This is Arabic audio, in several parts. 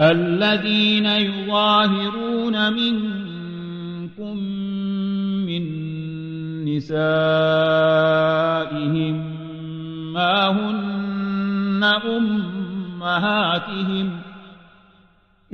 الذين يظاهرون منكم من نسائهم ما هن أمهاتهم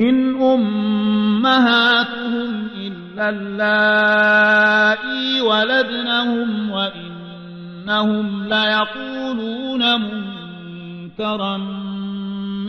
إن أمهاتهم إلا اللائي ولدنهم وإنهم ليقولون منكرا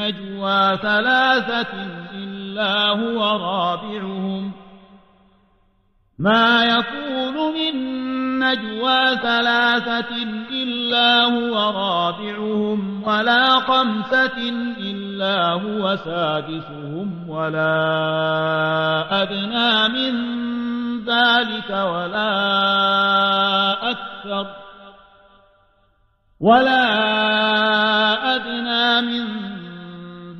نجوى ثلاثة إلا هو رابعهم. ما يكون من نجوى ثلاثة إلا هو رابعهم ولا خمسة إلا هو سادسهم ولا أدنى من ذلك ولا أكثر. ولا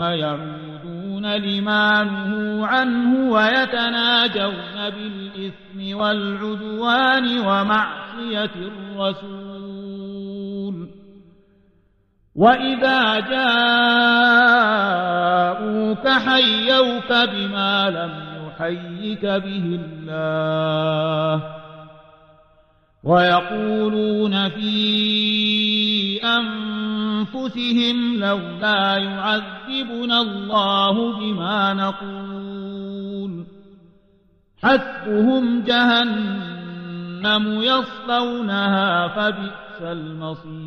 يعودون لما نهوا عنه ويتناجون بالإثم والعدوان ومعصية الرسول. وإذا جاءوك حيوك بما لم يحيك به الله. ويقولون في أنفسهم لولا يعذبنا الله بما نقول. حسبهم جهنم يصلونها فبئس المصير.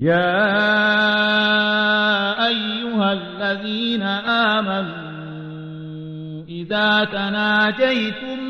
يا أيها الذين آمنوا إذا تناجيتم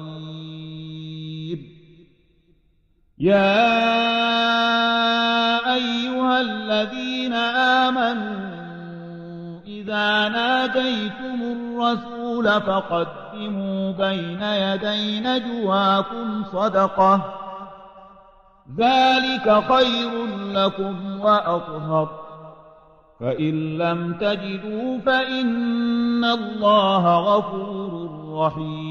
يا أيها الذين آمنوا إذا ناجيتم الرسول فقدموا بين يدي نجواكم صدقة. ذلك خير لكم وأطهر. فإن لم تجدوا فإن الله غفور رحيم.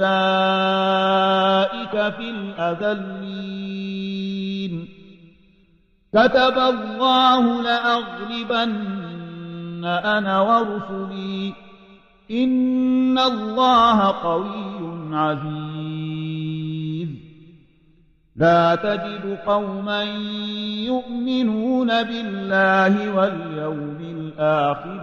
أولئك في الأذلين كتب الله لأغلبن أنا ورسلي إن الله قوي عزيز لا تجد قوما يؤمنون بالله واليوم الآخر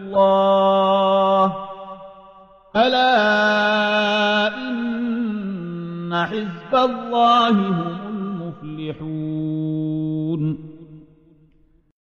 الله. ألا إن حزب الله هم